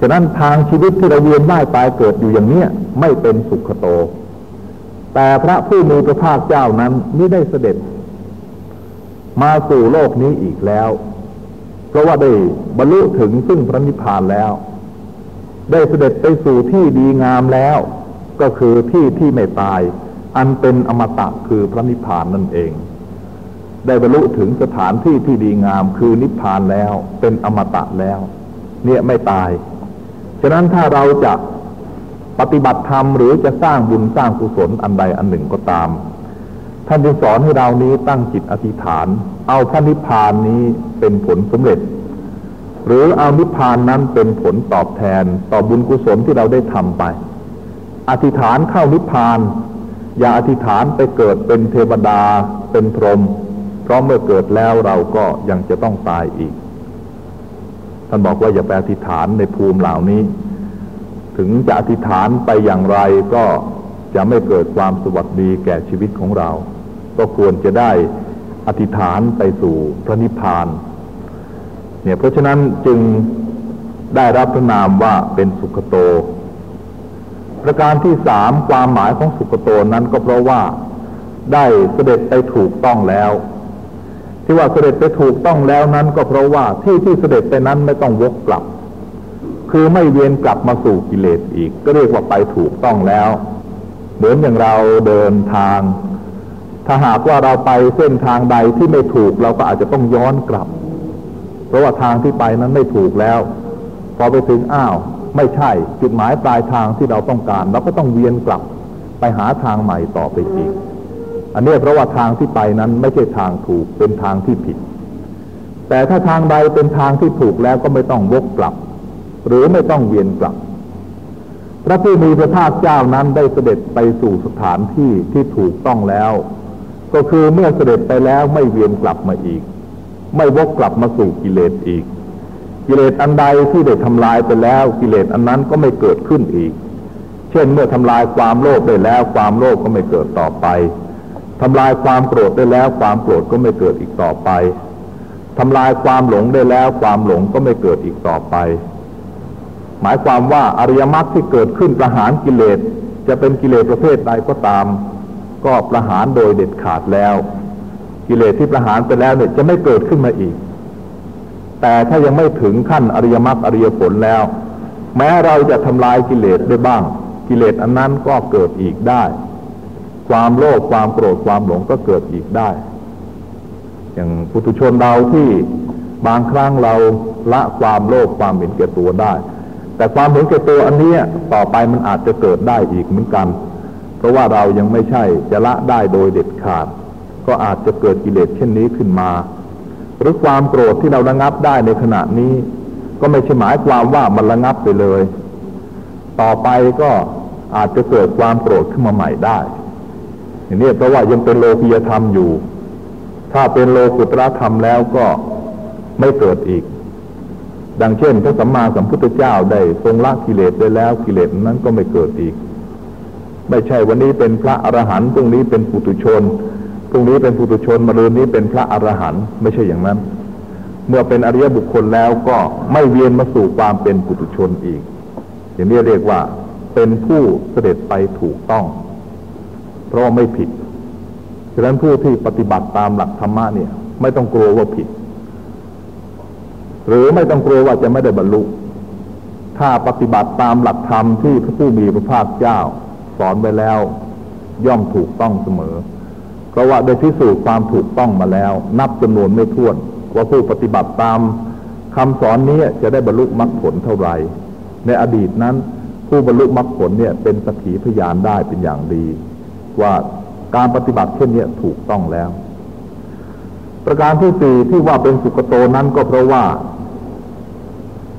ฉะนั้นทางชีวิตที่เราเวียนว่ายตายเกิดอยู่อย่างเนี้ยไม่เป็นสุขโต แต่พระผู้มีพระภาคเจ้านั้นไม่ได้เสด็จ มาสู่โลกนี้อีกแล้ว เพราะว่าได้บรรลุถึงซึ่งพระนิพพานแล้ว ได้เสด็จไปสู่ที่ดีงามแล้ว ก็คือที่ที่ไม่ตาย อันเป็นอมตะคือพระนิพพานนั่นเอง ได้บรรลุถึงสถานที่ที่ดีงามคือนิพพานแล้ว เป็นอมตะแล้ว เนี่ยไม่ตาย ฉะนั้นถ้าเราจะปฏิบัติธรรมหรือจะสร้างบุญสร้างกุศลอันใดอันหนึ่งก็ตาม ท่านจึงสอนให้เรานี้ตั้งจิตอธิษฐาน เอาพระนิพพานนี้เป็นผลสำเร็จ หรือเอานิพพานนั้นเป็นผลตอบแทนต่อบุญกุศลที่เราได้ทำไป อธิษฐานเข้านิพพาน อย่าอธิษฐานไปเกิดเป็นเทวดาเป็นพรหมเพราะเมื่อเกิดแล้วเราก็ยังจะต้องตายอีก ท่านบอกว่าอย่าไปอธิษฐานในภูมิเหล่านี้ ถึงจะอธิษฐานไปอย่างไรก็จะไม่เกิดความสวัสดีแก่ชีวิตของเรา ก็ควรจะได้อธิษฐานไปสู่พระนิพพาน เนี่ยเพราะฉะนั้นจึงได้รับพระนามว่าเป็นสุขโต ประการที่สามความหมายของสุขโตนั้นก็เพราะว่าได้เสด็จไปถูกต้องแล้ว ที่ว่าเสด็จไปถูกต้องแล้วนั้นก็เพราะว่าที่ที่เสด็จไปนั้นไม่ต้องวกกลับ คือไม่เวียนกลับมาสู่กิเลสอีก ก็เรียกว่าไปถูกต้องแล้ว เหมือนอย่างเราเดินทาง ถ้าหากว่าเราไปเส้นทางใดที่ไม่ถูกเราก็อาจจะต้องย้อนกลับ เพราะว่าทางที่ไปนั้นไม่ถูกแล้ว พอไปถึงอ้าว ไม่ใช่จุดหมายปลายทางที่เราต้องการเราก็ต้องเวียนกลับไปหาทางใหม่ต่อไปอีก อันนี้เพราะว่าทางที่ไปนั้นไม่ใช่ทางถูกเป็นทางที่ผิด แต่ถ้าทางใดเป็นทางที่ถูกแล้วก็ไม่ต้องวกกลับ หรือไม่ต้องเวียนกลับ พระผู้มีพระภาคเจ้านั้นได้เสด็จไปสู่สถานที่ที่ถูกต้องแล้ว ก็คือเมื่อเสด็จไปแล้วไม่เวียนกลับมาอีก ไม่วกกลับมาสู่กิเลสอีก กิเลสอันใดที่ได้ทำลายไปแล้ว กิเลสอันนั้นก็ไม่เกิดขึ้นอีก เช่นเมื่อทำลายความโลภไปแล้วความโลภก็ไม่เกิดต่อไป ทำลายความโกรธได้แล้ว ความโกรธก็ไม่เกิดอีกต่อไปทำลายความหลงได้แล้ว ความหลงก็ไม่เกิดอีกต่อไป หมายความว่าอริยมรรคที่เกิดขึ้นประหารกิเลส จะเป็นกิเลสประเภทใดก็ตาม ก็ประหารโดยเด็ดขาดแล้ว กิเลสที่ประหารไปแล้วเนี่ยจะไม่เกิดขึ้นมาอีก แต่ถ้ายังไม่ถึงขั้นอริยมรรคอริยผลแล้ว แม้เราจะทำลายกิเลสได้บ้าง กิเลสอันนั้นก็เกิดอีกได้ ความโลภความโกรธความหลงก็เกิดอีกได้ อย่างปุถุชนเราที่บางครั้งเราละความโลภความเห็นแก่ตัวได้ แต่ความเห็นแก่ตัวอันนี้ต่อไปมันอาจจะเกิดได้อีกเหมือนกัน เพราะว่าเรายังไม่ใช่จะละได้โดยเด็ดขาด ก็อาจจะเกิดกิเลสเช่นนี้ขึ้นมา หรือความโกรธที่เราระงับได้ในขณะนี้ ก็ไม่ใช่หมายความว่ามันระงับไปเลย ต่อไปก็อาจจะเกิดความโกรธขึ้นมาใหม่ได้ อย่างนี้เพราะว่ายังเป็นโลกียธรรมอยู่ ถ้าเป็นโลกุตรธรรมแล้วก็ไม่เกิดอีก ดังเช่นพระสัมมาสัมพุทธเจ้าได้ทรงละกิเลสไปแล้วกิเลสนั้นก็ไม่เกิดอีก ไม่ใช่วันนี้เป็นพระอรหันต์พรุ่งนี้เป็นปุถุชนพรุ่งนี้เป็นปุถุชนมะรืนนี้เป็นพระอรหันต์ไม่ใช่อย่างนั้น เมื่อเป็นอริยบุคคลแล้วก็ไม่เวียนมาสู่ความเป็นปุถุชนอีก อย่างนี้เรียกว่าเป็นผู้เสด็จไปถูกต้อง เพราะไม่ผิดฉะนั้นผู้ที่ปฏิบัติตามหลักธรรมะเนี่ย ไม่ต้องกลัวว่าผิด หรือไม่ต้องกลัวว่าจะไม่ได้บรรลุ ถ้าปฏิบัติตามหลักธรรมที่พระผู้มีพระภาคเจ้า สอนไว้แล้ว ย่อมถูกต้องเสมอ เพราะว่าได้พิสูจน์ความถูกต้องมาแล้ว นับจำนวนไม่ถ้วน ว่าผู้ปฏิบัติตามคำสอนนี้จะได้บรรลุมรรคผลเท่าไหร่ในอดีตนั้น ผู้บรรลุมรรคผลเนี่ยเป็นสักขีพยานได้เป็นอย่างดี ว่าการปฏิบัติเช่นนี้ถูกต้องแล้ว ประการที่สี่ที่ว่าเป็นสุกโตนั้นก็เพราะว่า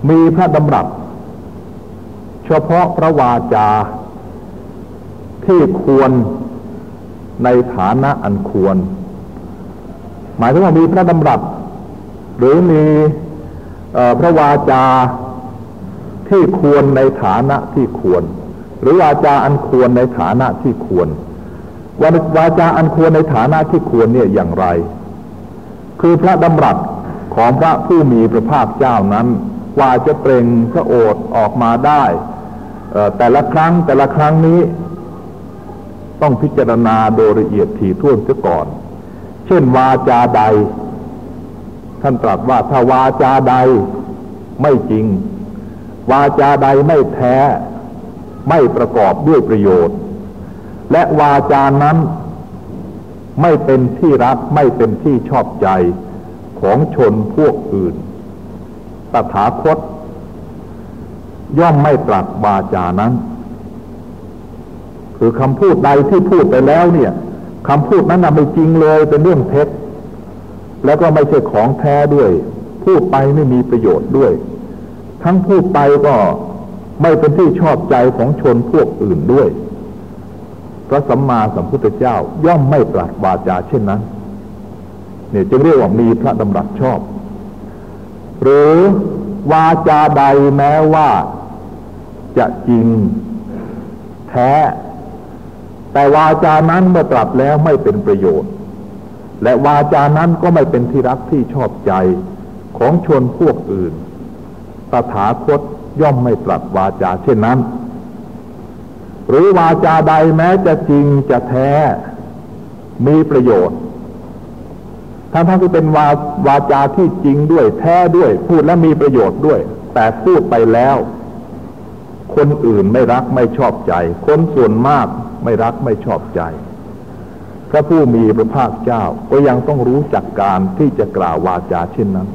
มีพระดำรัสเฉพาะพระวาจาที่ควรในฐานะอันควร หมายถึงว่ามีพระดำรัสหรือมีพระวาจาที่ควรในฐานะที่ควร หรือวาจาอันควรในฐานะที่ควร วาวาจาอันควรในฐานะที่ควรเนี่ยอย่างไร คือพระดำรัสของพระผู้มีพระภาคเจ้านั้นกว่าจะเปล่งพระโอษฐ์ออกมาได้ แต่ละครั้งแต่ละครั้งนี้ ต้องพิจารณาโดยละเอียดถี่ถ้วนเสียก่อน เช่นวาจาใด ท่านตรัสว่าถ้าวาจาใดไม่จริง วาจาใดไม่แท้ ไม่ประกอบด้วยประโยชน์ และวาจานั้นไม่เป็นที่รักไม่เป็นที่ชอบใจของชนพวกอื่น ตถาคต ย่อมไม่ตรัสวาจานั้น คือคำพูดใดที่พูดไปแล้วเนี่ยคำพูดนั้นไม่จริงเลยเป็นเรื่องเท็จ แล้วก็ไม่ใช่ของแท้ด้วย พูดไปไม่มีประโยชน์ด้วย ทั้งพูดไปก็ไม่เป็นที่ชอบใจของชนพวกอื่นด้วย ระสัมมาสัมพุทธเจ้าย่อมไม่ตรัสวาจาเช่นนั้น เนี่ยจึงเรียกว่ามีพระดำรัสชอบ หรือวาจาใดแม้ว่าจะจริงแท้ แต่วาจานั้นเมื่อตรัสแล้วไม่เป็นประโยชน์ และวาจานั้นก็ไม่เป็นที่รักที่ชอบใจของชนพวกอื่นตถาคตย่อมไม่ตรัสวาจาเช่นนั้น หรือวาจาใดแม้จะจริงจะแท้ มีประโยชน์ทั้งทั้งที่เป็นวาวาจาที่จริงด้วยแท้ด้วย พูดแล้วมีประโยชน์ด้วย แต่พูดไปแล้ว คนอื่นไม่รักไม่ชอบใจ คนส่วนมากไม่รักไม่ชอบใจพระผู้มีพระภาคเจ้าก็ยังต้องรู้จักการที่จะกล่าววาจาเช่นนั้น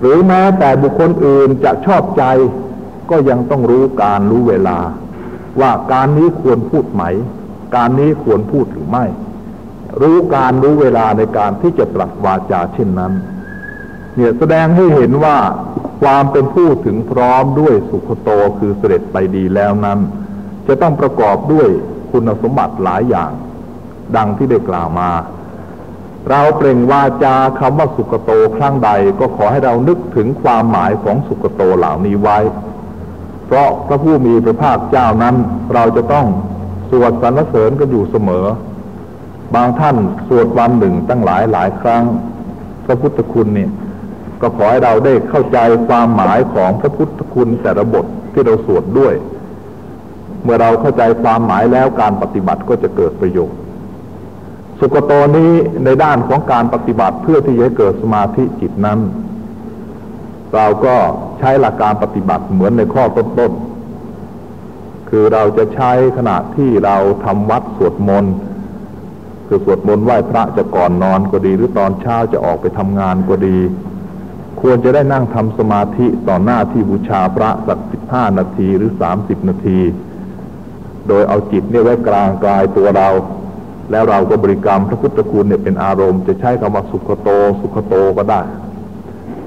หรือแม้แต่บุคคลอื่นจะชอบใจ ก็ยังต้องรู้การรู้เวลา ว่าการนี้ควรพูดไหม การนี้ควรพูดหรือไม่ รู้การรู้เวลาในการที่จะตรัสวาจาเช่นนั้น เนี่ยแสดงให้เห็นว่าความเป็นผู้ถึงพร้อมด้วยสุขโตคือเสด็จไปดีแล้วนั้น จะต้องประกอบด้วยคุณสมบัติหลายอย่าง ดังที่ได้กล่าวมา เราเปล่งวาจาคำว่าสุขโตครั้งใดก็ขอให้เรานึกถึงความหมายของสุขโตเหล่านี้ไว้ เพราะพระผู้มีพระภาคเจ้านั้น เราจะต้องสวดสรรเสริญกันอยู่เสมอ บางท่านสวดวันหนึ่งตั้งหลายหลายครั้ง พระพุทธคุณเนี่ยก็ขอให้เราได้เข้าใจความหมายของพระพุทธคุณแต่ละบทที่เราสวดด้วย เมื่อเราเข้าใจความหมายแล้วการปฏิบัติก็จะเกิดประโยชน์ สุกโตนี้ในด้านของการปฏิบัติเพื่อที่จะเกิดสมาธิจิตนั้น เราก็ ใช้หลักการปฏิบัติเหมือนในข้อต้นๆ คือเราจะใช้ขณะที่เราทำวัดสวดมนต์คือสวดมนต์ไหว้พระจะก่อนนอนก็ดี หรือตอนเช้าจะออกไปทำงานก็ดี ควรจะได้นั่งทำสมาธิต่อหน้าที่บูชาพระสักสิบห้านาทีหรือสามสิบนาที โดยเอาจิตเนี่ยไว้กลางกายตัวเรา แล้วเราก็บริกรรมพระพุทธคุณเนี่ยเป็นอารมณ์จะใช้คำว่าสุขโต สุขโตก็ได้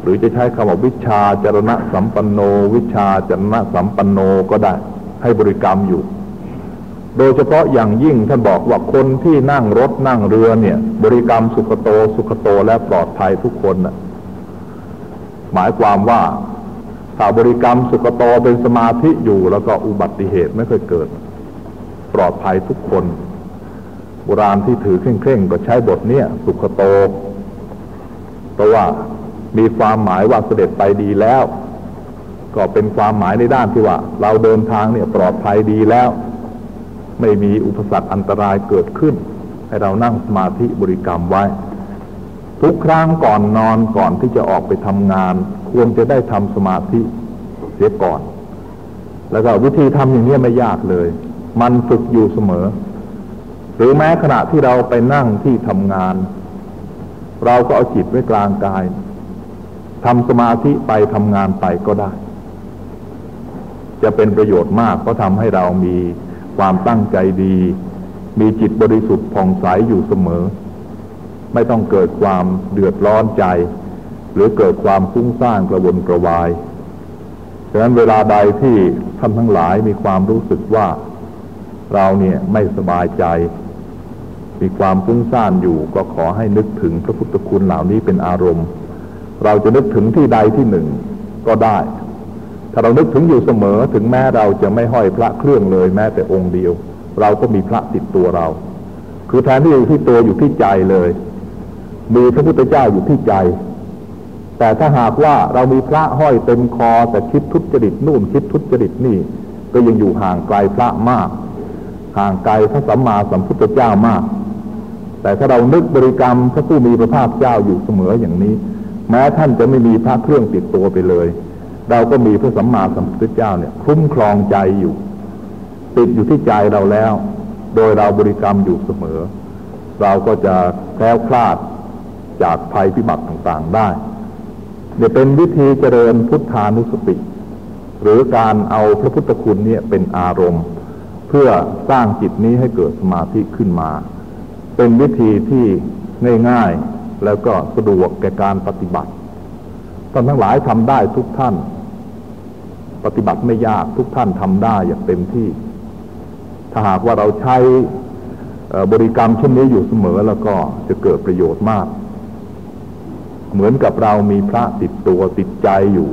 หรือจะใช้คำว่าวิชาจรณะสัมปันโน วิชาจรณะสัมปันโนก็ได้ ให้บริกรรมอยู่ โดยเฉพาะอย่างยิ่งท่านบอกว่าคนที่นั่งรถนั่งเรือเนี่ย บริกรรมสุขโตสุขโตและปลอดภัยทุกคนนะหมายความว่าถ้าบริกรรมสุขโตเป็นสมาธิอยู่แล้วก็อุบัติเหตุไม่เคยเกิด ปลอดภัยทุกคนโบราณที่ถือเคร่งๆก็ใช้บทเนี้ยสุขโตเพราะว่า มีความหมายว่าเสด็จไปดีแล้ว ก็เป็นความหมายในด้านที่ว่า เราเดินทางเนี่ยปลอดภัยดีแล้ว ไม่มีอุปสรรคอันตรายเกิดขึ้น ให้เรานั่งสมาธิบริกรรมไว้ ทุกครั้งก่อนนอนก่อนที่จะออกไปทำงาน ควรจะได้ทำสมาธิเสียก่อน แล้วก็วิธีทำอย่างนี้ไม่ยากเลย มันฝึกอยู่เสมอ หรือแม้ขณะที่เราไปนั่งที่ทำงาน เราก็เอาจิตไว้กลางกาย ทำสมาธิไปทำงานไปก็ได้ จะเป็นประโยชน์มากเพราะทำให้เรามีความตั้งใจดี มีจิตบริสุทธิ์ผ่องใสอยู่เสมอ ไม่ต้องเกิดความเดือดร้อนใจ หรือเกิดความฟุ้งซ่านกระวนกระวายฉะนั้นเวลาใดที่ท่านทั้งหลายมีความรู้สึกว่าเราเนี่ยไม่สบายใจ มีความฟุ้งซ่านอยู่ก็ขอให้นึกถึงพระพุทธคุณเหล่านี้เป็นอารมณ์ เราจะนึกถึงที่ใดที่หนึ่งก็ได้ ถ้าเรานึกถึงอยู่เสมอถึงแม้เราจะไม่ห้อยพระเครื่องเลยแม้แต่องค์เดียว เราก็มีพระติดตัวเรา คือแทนที่อยู่ที่ตัวอยู่ที่ใจเลย มีพระพุทธเจ้าอยู่ที่ใจแแต่ถ้าหากว่าเรามีพระห้อยเต็มคอแต่คิดทุจริตนู่นคิดทุจริตนี่ ก็ยังอยู่ห่างไกลพระมาก ห่างไกลพระสัมมาสัมพุทธเจ้ามาก แต่ถ้าเรานึกบริกรรมพระผู้มีพระภาคเจ้าอยู่เสมออย่างนี้ แม้ท่านจะไม่มีพระเครื่องติดตัวไปเลย เราก็มีพระสัมมาสัมพุทธเจ้าเนี่ยคุ้มครองใจอยู่ ติดอยู่ที่ใจเราแล้ว โดยเราบริกรรมอยู่เสมอ เราก็จะแคล้วคลาดจากภัยพิบัติต่างๆได้เนี่ยเป็นวิธีเจริญพุทธานุสติ หรือการเอาพระพุทธคุณเนี่ยเป็นอารมณ์ เพื่อสร้างจิตนี้ให้เกิดสมาธิขึ้นมา เป็นวิธีที่ง่ายๆ แล้วก็สะดวกแก่การปฏิบัติท่านทั้งหลายทำได้ทุกท่าน ปฏิบัติไม่ยากทุกท่านทำได้อย่างเต็มที่ ถ้าหากว่าเราใช้บริกรรมเช่นนี้อยู่เสมอแล้วก็จะเกิดประโยชน์มาก เหมือนกับเรามีพระติดตัวติดใจอยู่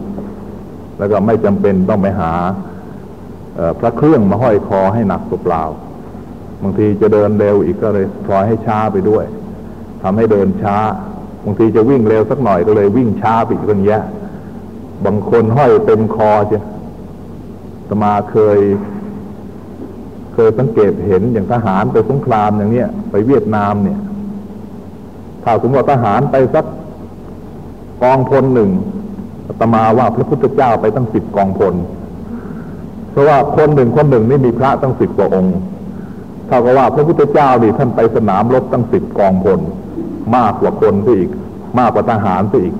แล้วก็ไม่จำเป็นต้องไปหาพระเครื่องมาห้อยคอให้หนักตัวเปล่า บางทีจะเดินเร็วอีกก็เลยพลอยให้ช้าไปด้วย ทำให้เดินช้าบางทีจะวิ่งเร็วสักหน่อยก็เลยวิ่งช้าไปอีกคนแยะบางคนห้อยเต็มคอจะตมาเคย เคยสังเกตเห็นอย่างทหารไปสงครามอย่างเนี้ยไปเวียดนามเนี่ย ถ้าสมมติทหารไปสักกองพลหนึ่งตมาว่าพระพุทธเจ้าไปตั้งสิบกองพล เพราะว่าคนหนึ่งคนหนึ่งนี่มีพระตั้งสิบกว่าองค์เท่ากับว่าพระพุทธเจ้าดิท่านไปสนามรบตั้งสิบกองพล มากกว่าคนซะอีก มากกว่าทหารซะอีก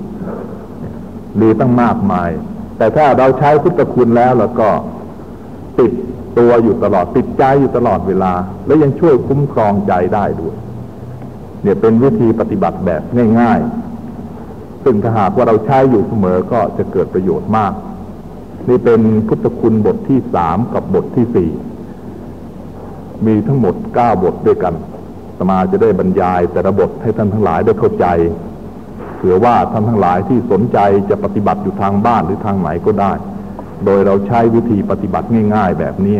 ดีตั้งมากมาย แต่ถ้าเราใช้พุทธคุณแล้วแล้วก็ติดตัวอยู่ตลอดติดใจอยู่ตลอดเวลา และยังช่วยคุ้มครองใจได้ด้วย เนี่ยเป็นวิธีปฏิบัติแบบง่ายๆ ซึ่งถ้าหากว่าเราใช้อยู่เสมอก็จะเกิดประโยชน์มาก นี่เป็นพุทธคุณบทที่สามกับบทที่สี่มีทั้งหมดเก้าบทด้วยกัน สมาจะได้บรรยายแต่ละบทให้ท่านทั้งหลายได้เข้าใจเผื่อว่าท่านทั้งหลายที่สนใจจะปฏิบัติอยู่ทางบ้านหรือทางไหนก็ได้ โดยเราใช้วิธีปฏิบัติง่าย ๆ แบบนี้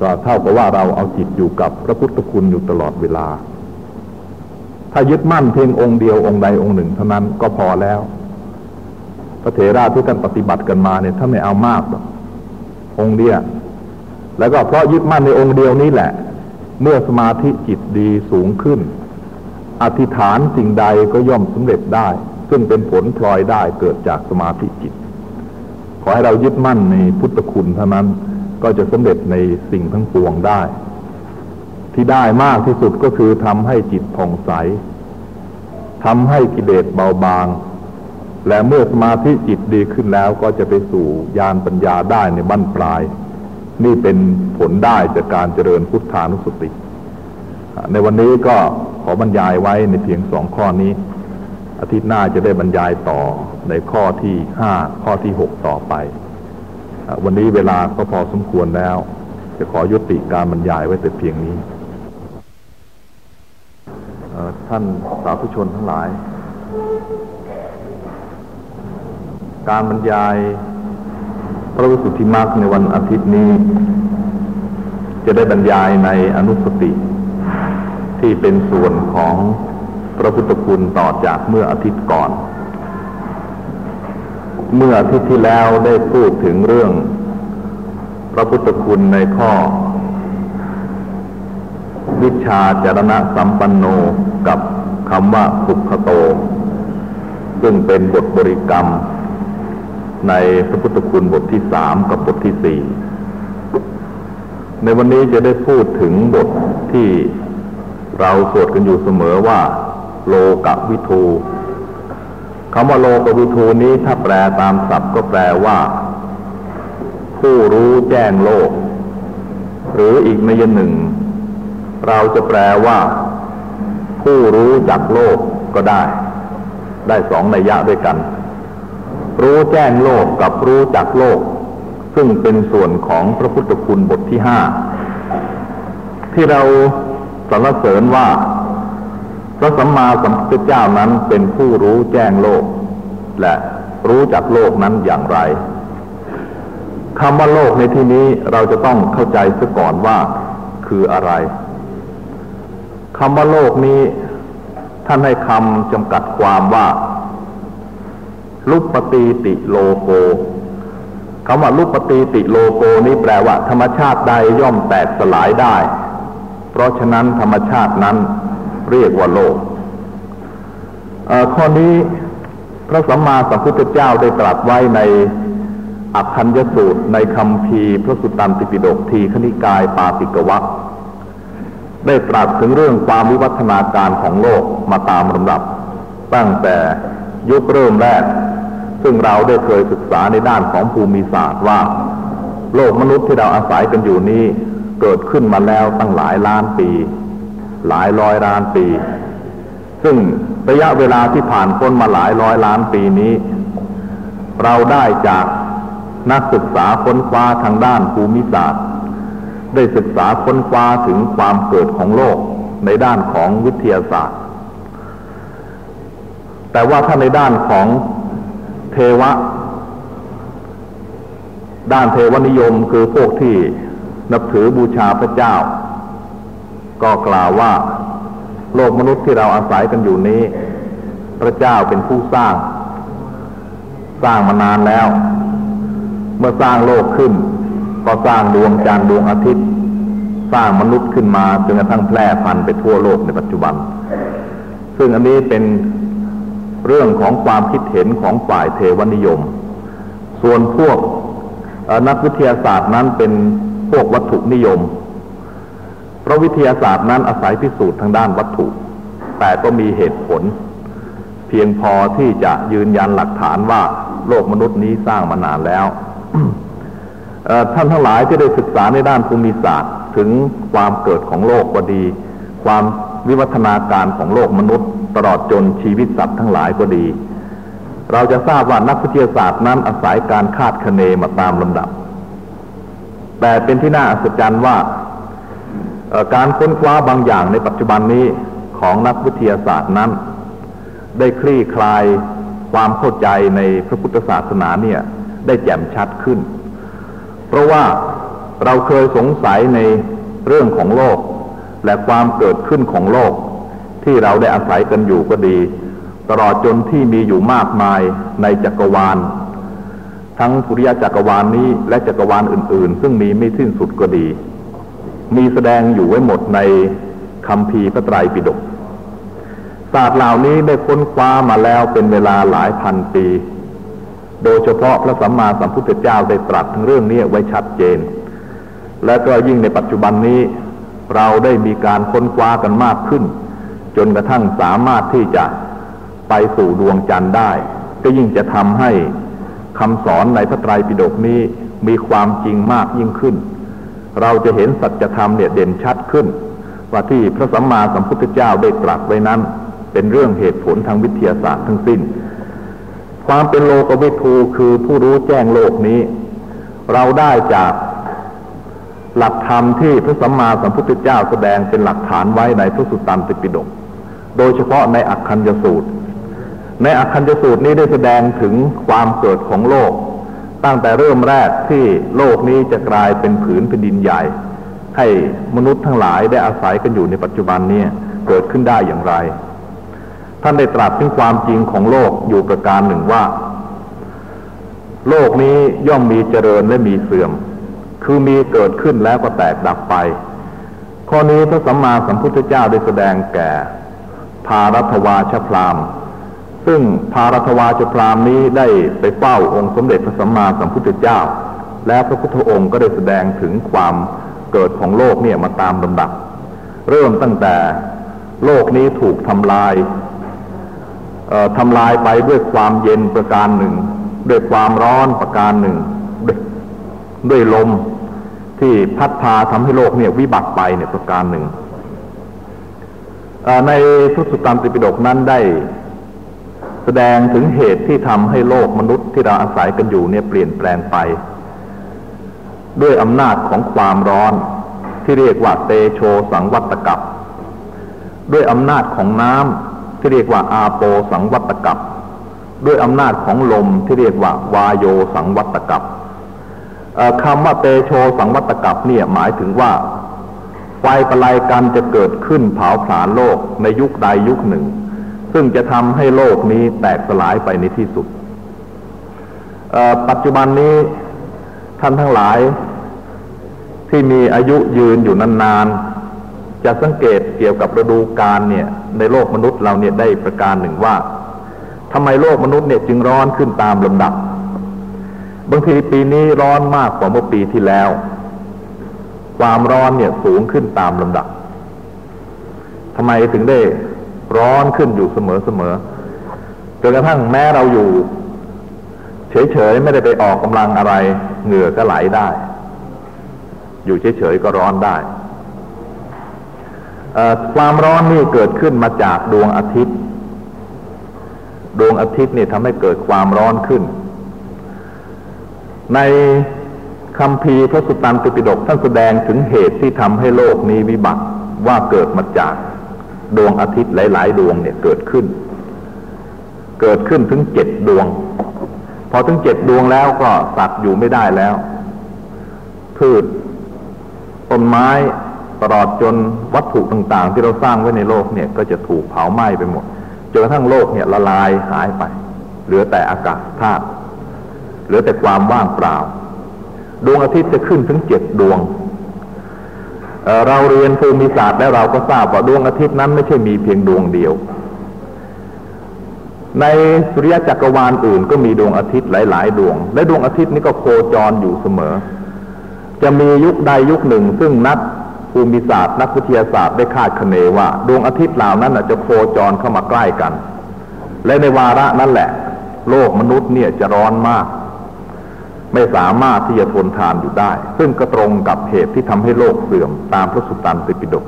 ก็เท่ากับว่าเราเอาจิตอยู่กับพระพุทธคุณอยู่ตลอดเวลา ถ้ายึดมั่นเพียงองค์เดียวองค์ใดองค์หนึ่งเท่านั้นก็พอแล้ว พระเถระที่ท่านปฏิบัติกันมาเนี่ยท่านไม่เอามากหรอกองค์เดียวแล้วก็เพราะยึดมั่นในองค์เดียวนี้แหละ เมื่อสมาธิจิตดีสูงขึ้น อธิษฐานสิ่งใดก็ย่อมสำเร็จได้ ซึ่งเป็นผลพลอยได้เกิดจากสมาธิจิต ขอให้เรายึดมั่นในพุทธคุณเท่านั้นก็จะสำเร็จในสิ่งทั้งปวงได้ ที่ได้มากที่สุดก็คือทำให้จิตผ่องใสทำให้กิเลสเบาบาง และเมื่อสมาธิจิตดีขึ้นแล้วก็จะไปสู่ญาณปัญญาได้ในบั้นปลาย นี่เป็นผลได้จากการเจริญพุทธานุสติ ในวันนี้ก็ขอบรรยายไว้ในเพียงสองข้อนี้ อาทิตย์หน้าจะได้บรรยายต่อในข้อที่ห้าข้อที่หกต่อไป วันนี้เวลาก็พอสมควรแล้ว จะขอยุติการบรรยายไว้แต่เพียงนี้ ท่านสาธุชนทั้งหลาย การบรรยาย ระวิสุทธิมรรคในวันอาทิตย์นี้ จะได้บรรยายในอนุสติ ที่เป็นส่วนของพระพุทธคุณต่อจากเมื่ออาทิตย์ก่อน เมื่ออาทิตย์ที่แล้วได้พูดถึงเรื่อง พระพุทธคุณในข้อ วิชาจารณะสัมปันโนกับคำว่าสุขโต ซึ่งเป็นบทบริกรรม ในพระพุทธคุณบทที่สามกับบทที่สี่ในวันนี้จะได้พูดถึงบทที่เราสวดกันอยู่เสมอว่า โลกวิทูคำว่าโลกวิทูนี้ถ้าแปลตามศัพท์ก็แปลว่า ผู้รู้แจ้งโลก หรืออีกในยหนึ่ง เราจะแปลว่า ผู้รู้จักโลกก็ได้ ได้สองในยะด้วยกัน รู้แจ้งโลกกับรู้จักโลก ซึ่งเป็นส่วนของพระพุทธคุณบทที่ห้าที่เราสรรเสริญว่า พระสัมมาสัมพุทธเจ้านั้นเป็นผู้รู้แจ้งโลก และรู้จักโลกนั้นอย่างไรคำว่าโลกในที่นี้เราจะต้องเข้าใจซะก่อนว่าคืออะไรคำว่าโลกนี้ ท่านให้คำจำกัดความว่า ลุปตีติโลโกคำว่าลุปตีติโลโกนี้แปลว่า ธรรมชาติใดย่อมแตกสลายได้ เพราะฉะนั้นธรรมชาตินั้นเรียกว่าโลกข้อนี้พระสัมมาสัมพุทธเจ้าได้ตรัสไว้ในอักคัญยสูตรในคำพีพระสุตตันติปิฎกทีขณิกายปาติกวัคได้ตรัสถึงเรื่องความวิวัฒนาการของโลกมาตามลำดับ ตั้งแต่ ยุคเริ่มแรก ซึ่งเราได้เคยศึกษาในด้านของภูมิศาสตร์ว่า โลกมนุษย์ที่เราอาศัยกันอยู่นี้เกิดขึ้นมาแล้วตั้งหลายล้านปี หลายร้อยล้านปี ซึ่งระยะเวลาที่ผ่านพ้นมาหลายร้อยล้านปีนี้ เราได้จากนักศึกษาค้นคว้าทางด้านภูมิศาสตร์ ได้ศึกษาค้นคว้าถึงความเกิดของโลกในด้านของวิทยาศาสตร์ แต่ว่าถ้าในด้านของเทวะ ด้านเทวนิยมคือพวกที่นับถือบูชาพระเจ้า ก็กล่าวว่าโลกมนุษย์ที่เราอาศัยกันอยู่นี้ พระเจ้าเป็นผู้สร้าง สร้างมานานแล้ว เมื่อสร้างโลกขึ้น ก็สร้างดวงจันทร์ดวงอาทิตย์ สร้างมนุษย์ขึ้นมาจนกระทั่งแพร่พันธุ์ไปทั่วโลกในปัจจุบัน ซึ่งอันนี้เป็น เรื่องของความคิดเห็นของฝ่ายเทวนิยม ส่วนพวกนักวิทยาศาสตร์นั้นเป็นพวกวัตถุนิยม เพราะวิทยาศาสตร์นั้นอาศัยพิสูจน์ทางด้านวัตถุ แต่ก็มีเหตุผล เพียงพอที่จะยืนยันหลักฐานว่าโลกมนุษย์นี้สร้างมานานแล้วท่านทั้งหลายที่ได้ศึกษาในด้านภูมิศาสตร์ ถึงความเกิดของโลกก็ดี ความวิวัฒนาการของโลกมนุษย์ ตลอดจนชีวิตสัตว์ทั้งหลายก็ดี เราจะทราบว่านักวิทยาศาสตร์นั้นอาศัยการคาดคะเนมาตามลำดับ แต่เป็นที่น่าอัศจรรย์ว่าการค้นคว้าบางอย่างในปัจจุบันนี้ของนักวิทยาศาสตร์นั้น ได้คลี่คลายความเข้าใจในพระพุทธศาสนาเนี่ยได้แจ่มชัดขึ้น เพราะว่าเราเคยสงสัยในเรื่องของโลก และความเกิดขึ้นของโลก ที่เราได้อาศัยกันอยู่ก็ดี ตลอดจนที่มีอยู่มากมายในจักรวาล ทั้งสุริยะจักรวาลนนี้และจักรวาลอื่น ๆ ซึ่งมีไม่สิ้นสุดก็ดี มีแสดงอยู่ไว้หมดในคำพีพระไตรปิฎกศาสตร์เหล่านี้ได้ค้นคว้ามาแล้วเป็นเวลาหลายพันปี โดยเฉพาะพระสัมมาสัมพุทธเจ้าได้ตรัสถึงเรื่องนี้ไว้ชัดเจน และก็ยิ่งในปัจจุบันนี้ เราได้มีการค้นคว้ากันมากขึ้น จนกระทั่งสามารถที่จะไปสู่ดวงจันทร์ได้ ก็ยิ่งจะทำให้คำสอนในพระไตรปิฎกนี้มีความจริงมากยิ่งขึ้น เราจะเห็นสัจธรรมเนี่ยเด่นชัดขึ้น ว่าที่พระสัมมาสัมพุทธเจ้าได้ตรัสไว้นั้น เป็นเรื่องเหตุผลทางวิทยาศาสตร์ทั้งสิ้น ความเป็นโลกวิทูคือผู้รู้แจ้งโลกนี้ เราได้จากหลักธรรมที่พระสัมมาสัมพุทธเจ้าแสดงเป็นหลักฐานไว้ในพระสุตตันติปิฎก โดยเฉพาะในอักคัญยสูตร ในอักคัญยสูตรนี้ได้แสดงถึงความเกิดของโลก ตั้งแต่เริ่มแรกที่โลกนี้จะกลายเป็นผืนแผ่นดินใหญ่ ให้มนุษย์ทั้งหลายได้อาศัยกันอยู่ในปัจจุบันนี้เกิดขึ้นได้อย่างไร ท่านได้ตรัสถึงความจริงของโลกอยู่ประการหนึ่งว่า โลกนี้ย่อมมีเจริญและมีเสื่อม คือมีเกิดขึ้นแล้วก็แตกดับไปข้อนี้พระสัมมาสัมพุทธเจ้าได้แสดงแก่ พารัตวาชพรามซึ่งพารัตวาชพรามนี้ได้ไปเฝ้าองค์สมเด็จพระสัมมาสัมพุทธเจ้า และพระพุทธองค์ก็ได้แสดงถึงความเกิดของโลกเนี่ยมาตามลำดับ เริ่มตั้งแต่โลกนี้ถูกทำลายทำลายไปด้วยความเย็นประการหนึ่ง ด้วยความร้อนประการหนึ่ง ด้วยด้วยลมที่พัดพาทำให้โลกเนี่ยวิบัติไปเนี่ยประการหนึ่ง ในทุสุตันติปิฎกนั้นได้ แสดงถึงเหตุที่ทำให้โลกมนุษย์ที่เราอาศัยกันอยู่เนี่ยเปลี่ยนแปลงไป ด้วยอำนาจของความร้อนที่เรียกว่าเตโชสังวัตกับ ด้วยอำนาจของน้ำที่เรียกว่าอาโปสังวัตกับ ด้วยอำนาจของลมที่เรียกว่าวาโยสังวัตกับคำว่าเตโชสังวัตกับเนี่ยหมายถึงว่า ไฟประลายกันจะเกิดขึ้นเผาผลาญโลกในยุคใดยุคหนึ่ง ซึ่งจะทำให้โลกนี้แตกสลายไปในที่สุด ปัจจุบันนี้ท่านทั้งหลายที่มีอายุยืนอยู่นานๆ จะสังเกตเกี่ยวกับฤดูกาลเนี่ย ในโลกมนุษย์เราเนี่ยได้ประการหนึ่งว่าทำไมโลกมนุษย์เนี่ยจึงร้อนขึ้นตามลำดับบางทีปีนี้ร้อนมากกว่าเมื่อปีที่แล้ว ความร้อนเนี่ยสูงขึ้นตามลำดับทำไมถึงได้ร้อนขึ้นอยู่เสมอๆจนกระทั่งแม้เราอยู่ เฉยๆไม่ได้ไปออกกำลังอะไร เหงื่อก็ไหลได้ อยู่เฉยๆก็ร้อนได้ความร้อนนี่เกิดขึ้นมาจากดวงอาทิตย์ ดวงอาทิตย์นี่ทำให้เกิดความร้อนขึ้น ใน คำพีพระสุตตันติปิฎกท่านแสดงถึงเหตุที่ทำให้โลกนี้วิบัติว่าเกิดมาจากดวงอาทิตย์หลาย ๆ ดวงเนี่ยเกิดขึ้น เกิดขึ้นถึงเจ็ดดวง พอถึงเจ็ดดวงแล้วก็สัตว์อยู่ไม่ได้แล้ว พืชต้นไม้ตลอดจนวัตถุต่าง ๆ ที่เราสร้างไว้ในโลกเนี่ย ก็จะถูกเผาไหม้ไปหมดจนกระทั่งโลกเนี่ยละลายหายไป เหลือแต่อากาศธาตุเหลือแต่ความว่างเปล่า ดวงอาทิตย์จะขึ้นถึงเจ็ดดวงเราเรียนภูมิศาสตร์แล้วเราก็ทราบว่าดวงอาทิตย์นั้นไม่ใช่มีเพียงดวงเดียว ในสุริยะจักรวาลอื่นก็มีดวงอาทิตย์หลาย ๆ ดวง และดวงอาทิตย์นี้ก็โคจรอยู่เสมอ จะมียุคใดยุคหนึ่ง ซึ่งนักภูมิศาสตร์ นักวิทยาศาสตร์ได้คาดคะเนว่า ดวงอาทิตย์เหล่านั้นจะโคจรเข้ามาใกล้กัน และในวาระนั้นแหละ โลกมนุษย์เนี่ยจะร้อนมาก ไม่สามารถที่จะทนทานอยู่ได้ ซึ่งก็ตรงกับเหตุที่ทำให้โลกเสื่อมตามพระสุตตันติปิฎก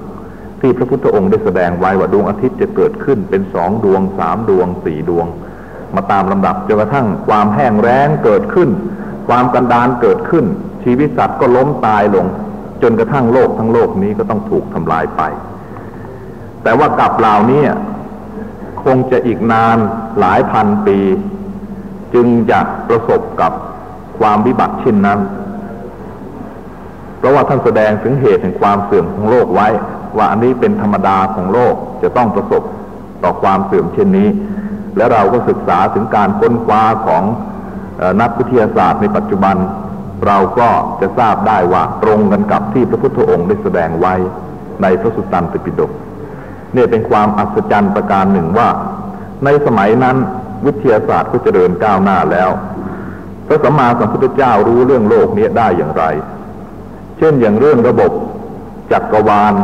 ที่พระพุทธองค์ได้แสดงไว้ว่าดวงอาทิตย์จะเกิดขึ้นเป็นสองดวงสามดวงสี่ดวง มาตามลำดับจนกระทั่งความแห้งแล้งเกิดขึ้น ความกันดานเกิดขึ้น ชีวิตสัตว์ก็ล้มตายลง จนกระทั่งโลกทั้งโลกนี้ก็ต้องถูกทำลายไป แต่ว่ากับเหล่านี้คงจะอีกนานหลายพันปี จึงจะประสบกับ ความวิบัติเช่นนั้น เพราะว่าท่านแสดงถึงเหตุแห่งความเสื่อมของโลกไว้ ว่าอันนี้เป็นธรรมดาของโลกจะต้องประสบต่อความเสื่อมเช่นนี้ และเราก็ศึกษาถึงการค้นคว้าของนักวิทยาศาสตร์ในปัจจุบัน เราก็จะทราบได้ว่าตรงกันกับที่พระพุทธองค์ได้แสดงไว้ในพระสุตตันติปิฎกเนี่ยเป็นความอัศจรรย์ประการหนึ่งว่า ในสมัยนั้นวิทยาศาสตร์ก็เจริญก้าวหน้าแล้ว พระสัมมาสัมพุทธเจ้ารู้เรื่องโลกนี้ได้อย่างไร เช่นอย่างเรื่องระบบจักรวาล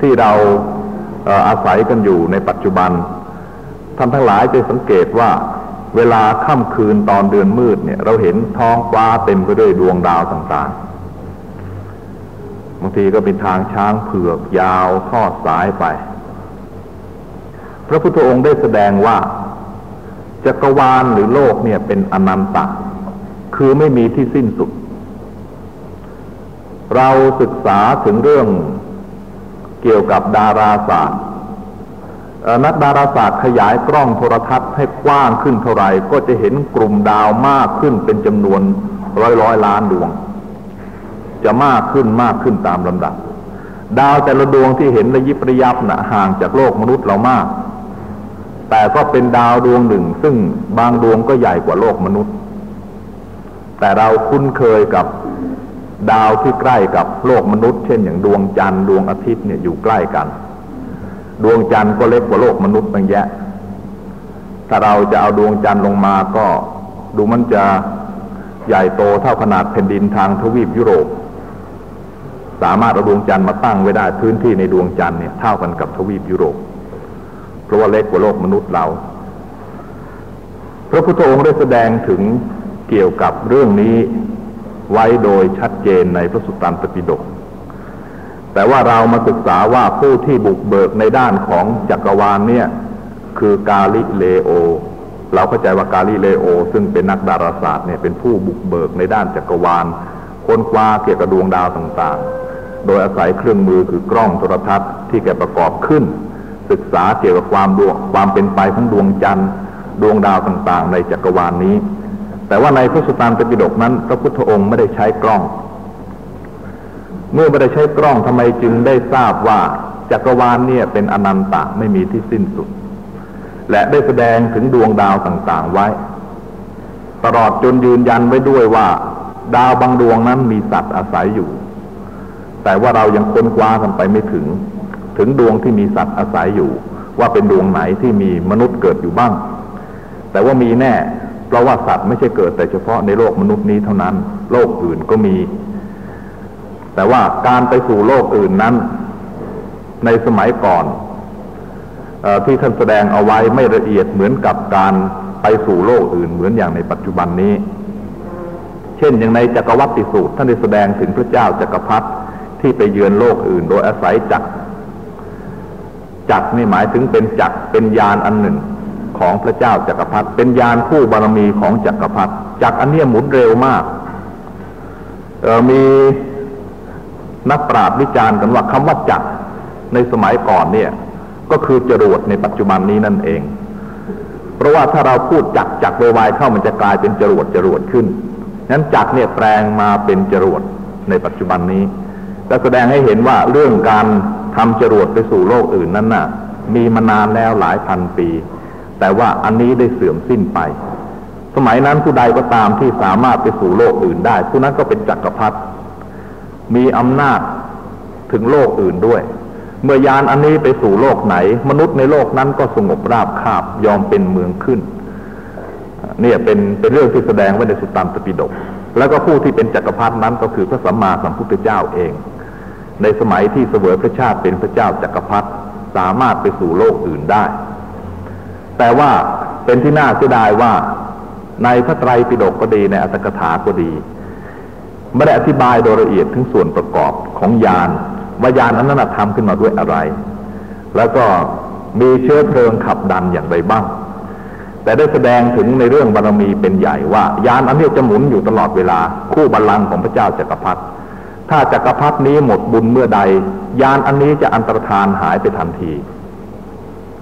ที่เราอาศัยกันอยู่ในปัจจุบัน ท่านทั้งหลายจะสังเกตว่าเวลาค่ำคืนตอนเดือนมืดเนี่ย เราเห็นท้องฟ้าเต็มไปด้วยดวงดาวต่างๆ บางทีก็เป็นทางช้างเผือกยาวทอดสายไป พระพุทธองค์ได้แสดงว่า จักรวาลหรือโลกเนี่ยเป็นอนันตะ คือไม่มีที่สิ้นสุด เราศึกษาถึงเรื่องเกี่ยวกับดาราศาสตร์นักดาราศาสตร์ขยายกล้องโทรทัศน์ให้กว้างขึ้นเท่าไหร่ ก็จะเห็นกลุ่มดาวมากขึ้นเป็นจำนวนร้อยร้อยล้านดวง จะมากขึ้นมากขึ้นตามลำดับ ดาวแต่ละดวงที่เห็นระยิบระยับนะห่างจากโลกมนุษย์เรามาก แต่ก็เป็นดาวดวงหนึ่ง ซึ่งบางดวงก็ใหญ่กว่าโลกมนุษย์ แต่เราคุ้นเคยกับดาวที่ใกล้กับโลกมนุษย์ เช่นอย่างดวงจันทร์ดวงอาทิตย์เนี่ยอยู่ใกล้กัน ดวงจันทร์ก็เล็กกว่าโลกมนุษย์บางแยะ ถ้าเราจะเอาดวงจันทร์ลงมาก็ดูมันจะใหญ่โตเท่าขนาดแผ่นดินทางทวีปยุโรป สามารถเอาดวงจันทร์มาตั้งไว้ได้พื้นที่ในดวงจันทร์เนี่ยเท่ากันกับทวีปยุโรป ราะว่าเล็กกว่าโลกมนุษย์เรา พระพุทธองค์ได้แสดงถึงเกี่ยวกับเรื่องนี้ไว้โดยชัดเจนในพระสุตตันตปิฎกแต่ว่าเรามาศึกษาว่าผู้ที่บุกเบิกในด้านของจักรวาลเนี่ย คือกาลิเลโอ เราเข้าใจว่ากาลิเลโอ ซึ่งเป็นนักดาราศาสตร์เนี่ยเป็นผู้บุกเบิกในด้านจักรวาล ค้นคว้าเกี่ยวกับดวงดาวต่างๆ โดยอาศัยเครื่องมือคือกล้องโทรทัศน์ที่แกประกอบขึ้น ศึกษาเกี่ยวกับความดวงความเป็นไปของดวงจันทร์ดวงดาวต่างๆ ในจักรวาลนนี้ แต่ว่าในพระสุตตันตปิฎกนั้น พระพุทธองค์ไม่ได้ใช้กล้อง เมื่อไม่ได้ใช้กล้องทำไมจึงได้ทราบว่าจักรวาลเนี่ยเป็นอนันตะไม่มีที่สิ้นสุด และได้แสดงถึงดวงดาวต่างๆไว้ ตลอดจนยืนยันไว้ด้วยว่า ดาวบางดวงนั้นมีสัตว์อาศัยอยู่ แต่ว่าเรายังค้นคว้ากันไปไม่ถึง ถึงดวงที่มีสัตว์อาศัยอยู่ ว่าเป็นดวงไหนที่มีมนุษย์เกิดอยู่บ้าง แต่ว่ามีแน่ เพราะว่าสัตว์ไม่ใช่เกิดแต่เฉพาะในโลกมนุษย์นี้เท่านั้น โลกอื่นก็มี แต่ว่าการไปสู่โลกอื่นนั้น ในสมัยก่อนอที่ท่านแสดงเอาไว้ไม่ละเอียดเหมือนกับการไปสู่โลกอื่นเหมือนอย่างในปัจจุบันนี้ เช่นอย่างในจักรวัติสูตรท่านได้แสดงถึงพระเจ้าจักรพรรดิที่ไปเยือนโลกอื่น โดยอาศัยจักร จักรนี่หมายถึงเป็นจักรเป็นยานอันหนึ่งของพระเจ้าจักรพรรดิเป็นยานคู่บารมีของจักรพรรดิจักรอันนี้หมุนเร็วมากออมีนักปราชญ์วิจารณ์กันว่าคำว่าจักรในสมัยก่อนเนี่ย ก็คือจรวดในปัจจุบันนี้นั่นเอง เพราะว่าถ้าเราพูดจักจักไวๆเข้ามันจะกลายเป็นจรวดจรวดขึ้นนั้นจักเนี่ยแปลงมาเป็นจรวดในปัจจุบันนี้ก็แสดงให้เห็นว่าเรื่องการ ทำจรวดไปสู่โลกอื่นนั้นน่ะ มีมานานแล้วหลายพันปี แต่ว่าอันนี้ได้เสื่อมสิ้นไป สมัยนั้นผู้ใดก็ตามที่สามารถไปสู่โลกอื่นได้ ผู้นั้นก็เป็นจักรพรรดิมีอำนาจถึงโลกอื่นด้วย เมื่อยานอันนี้ไปสู่โลกไหน มนุษย์ในโลกนั้นก็สงบราบคาบยอมเป็นเมืองขึ้น เนี่ยเป็นเป็นเรื่องที่แสดงไว้ในสุตตันตปิฎกแล้วก็ผู้ที่เป็นจักรพรรดินั้นก็คือพระสัมมาสัมพุทธเจ้าเอง ในสมัยที่เสวยพระชาติเป็นพระเจ้าจักรพรรดิสามารถไปสู่โลกอื่นได้ แต่ว่าเป็นที่น่าเสียดายว่าในพระไตรปิฎกก็ดีในอัตถกถาก็ดีไม่ได้อธิบายโดยละเอียดถึงส่วนประกอบของยานว่ายานนั้นทำขึ้นมาด้วยอะไร แล้วก็มีเชื้อเพลิงขับดันอย่างไรบ้าง แต่ได้แสดงถึงในเรื่องบารมีเป็นใหญ่ว่ายานอันนี้จะหมุนอยู่ตลอดเวลาคู่บัลลังของพระเจ้าจักรพรรดิ ถ้าจักรพรรดินี้หมดบุญเมื่อใด ยานอันนี้จะอันตรธานหายไปทันที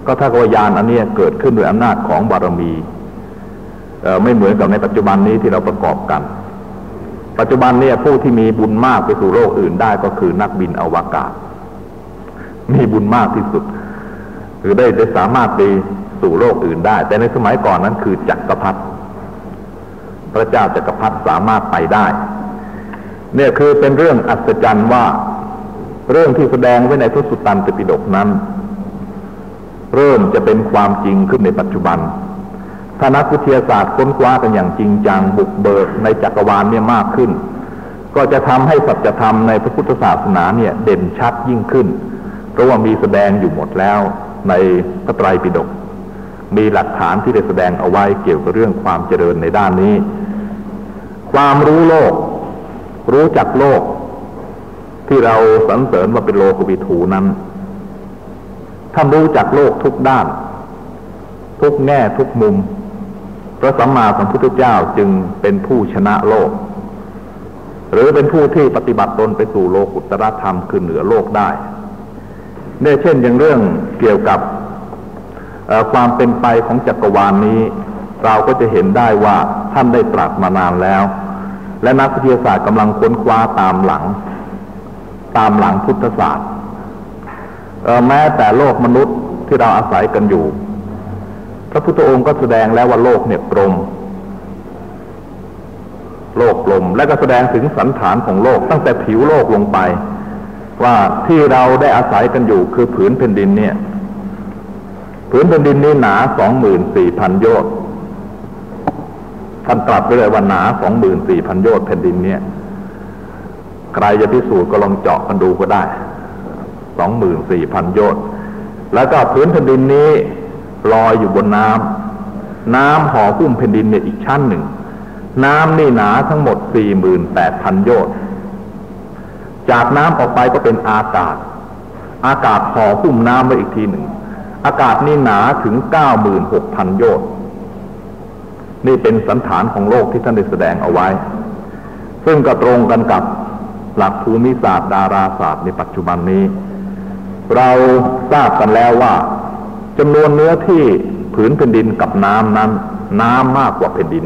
ก็ถ้าว่ายานอันนี้เกิดขึ้นด้วยอำนาจของบารมีไม่เหมือนกับในปัจจุบันนี้ที่เราประกอบกัน ปัจจุบันเนี่ยผู้ที่มีบุญมากไปสู่โลกอื่นได้ก็คือนักบินอวกาศ มีบุญมากที่สุด คือได้ได้สามารถไปสู่โลกอื่นได้ แต่ในสมัยก่อนนั้นคือจักรพรรดิพระเจ้าจักรพรรดิสามารถไปได้ เนี่ยคือเป็นเรื่องอัศจรรย์ว่า เรื่องที่แสดงไว้ในทุสุตตันตปิฎกนั้น เริ่มจะเป็นความจริงขึ้นในปัจจุบันถ้านักวิทยาศาสตร์ค้นคว้ากันอย่างจริงจังบุกเบิกในจักรวาลเนี่ยมากขึ้น ก็จะทำให้สัจธรรมในพระพุทธศาสนาเนี่ยเด่นชัดยิ่งขึ้น เพราะว่ามีแสดงอยู่หมดแล้วในพระไตรปิฎกมีหลักฐานที่ได้แสดงเอาไว้เกี่ยวกับเรื่องความเจริญในด้านนี้ ความรู้โลก รู้จักโลก ที่เราสรรเสริญว่าเป็นโลกวิถูนั้น ท่านรู้จักโลกทุกด้าน ทุกแง่ทุกมุม พระสัมมาสัมพุทธเจ้าจึงเป็นผู้ชนะโลก หรือเป็นผู้ที่ปฏิบัติตนไปสู่โลกุตรธรรมคือเหนือโลกได้เนี่ยเช่นอย่างเรื่องเกี่ยวกับความเป็นไปของจักรวาลนนี้ เราก็จะเห็นได้ว่าท่านได้ตรัสมานานแล้ว และนักวิทยาศาสตร์กำลังค้นคว้าตามหลัง ตามหลังพุทธศาสตร์แม้แต่โลกมนุษย์ที่เราอาศัยกันอยู่ พระพุทธองค์ก็แสดงแล้วว่าโลกเนี่ยกลม โลกกลม และก็แสดงถึงสันฐานของโลกตั้งแต่ผิวโลกลงไป ว่าที่เราได้อาศัยกันอยู่คือผืนแผ่นดินเนี่ย ผืนแผ่นดินนี้หนาสองหมื่นสี่พันโยชน์ ท่านตรัสไปเลยว่าหนาสองหมื่นสี่พันโยชน์แผ่นดินเนี่ยใครจะพิสูจน์ก็ลองเจาะกันดูก็ได้สองหมื่นสี่พันโยชน์แล้วก็ผืนแผ่นดินนี้ลอยอยู่บนน้ำน้ำห่อหุ้มแผ่นดินเนี่ยอีกชั้นหนึ่ง น้ำนี่หนาทั้งหมดสี่หมื่นแปดพันโยชน์จากน้ำออกไปก็เป็นอากาศ อากาศห่อหุ้มน้ำไว้อีกทีหนึ่ง อากาศนี่หนาถึงเก้าหมื่นหกพันโยชน์ นี่เป็นสันฐานของโลกที่ท่านได้แสดงเอาไว้ ซึ่งก็ตรงกันกับหลักภูมิศาสตร์ดาราศาสตร์ในปัจจุบันนี้ เราทราบกันแล้วว่าจำนวนเนื้อที่ผืนแผ่นดินกับน้ำนั้น น้ำมากกว่าแผ่นดิน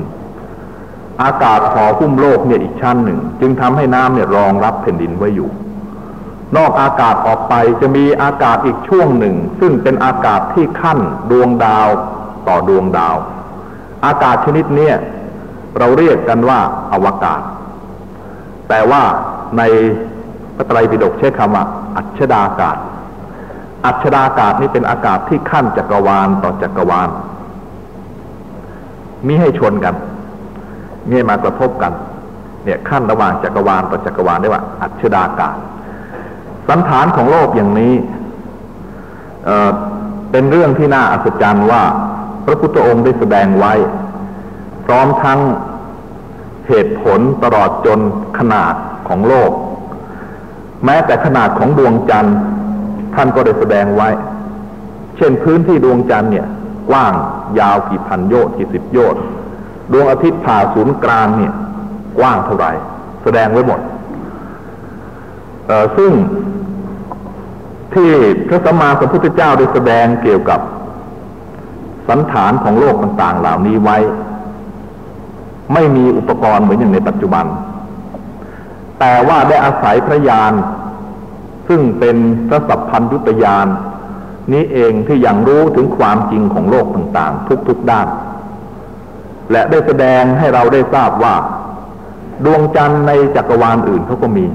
อากาศห่อหุ้มโลกเนี่ยอีกชั้นหนึ่ง จึงทำให้น้ำเนี่ยรองรับแผ่นดินไว้อยู่ นอกอากาศออกไปจะมีอากาศอีกช่วงหนึ่ง ซึ่งเป็นอากาศที่ขั้นดวงดาวต่อดวงดาว อากาศชนิดเนี้ยเราเรียกกันว่าอวกาศ แต่ว่าในพระไตรปิฎกใช้คำว่า อัจฉดากาศ อัจฉดากาศนี่เป็นอากาศที่ขั้นจักรวาลต่อจักรวาลมีให้ชนกันมีให้มากระทบกัน เนี่ยขั้นระหว่างจักรวาลต่อจักรวาลเรียกว่า อัจฉดากาศ สันฐานของโลกอย่างนี้เเป็นเรื่องที่น่าอัศจรรย์ว่า พระพุทธองค์ได้แสดงไว้ พร้อมทั้งเหตุผลตลอดจนขนาดของโลก แม้แต่ขนาดของดวงจันทร์ท่านก็ได้แสดงไว้ เช่นพื้นที่ดวงจันทร์เนี่ยกว้างยาวกี่พันโยชน์กี่สิบโยชน์ดวงอาทิตย์ผ่าศูนย์กลางเนี่ยกว้างเท่าไหร่ แสดงไว้หมด ซึ่งที่พระสัมมาสัมพุทธเจ้าได้แสดงเกี่ยวกับ สันฐานของโลกต่างๆ เหล่านี้ไว้ ไม่มีอุปกรณ์เหมือนอย่างในปัจจุบัน แต่ว่าได้อาศัยพระญาณซึ่งเป็นพระสัพพัญญุตยาน นี้เองที่ยังรู้ถึงความจริงของโลกต่างๆ ทุกๆด้าน และได้แสดงให้เราได้ทราบว่า ดวงจันทร์ในจักรวาลอื่นเขาก็มี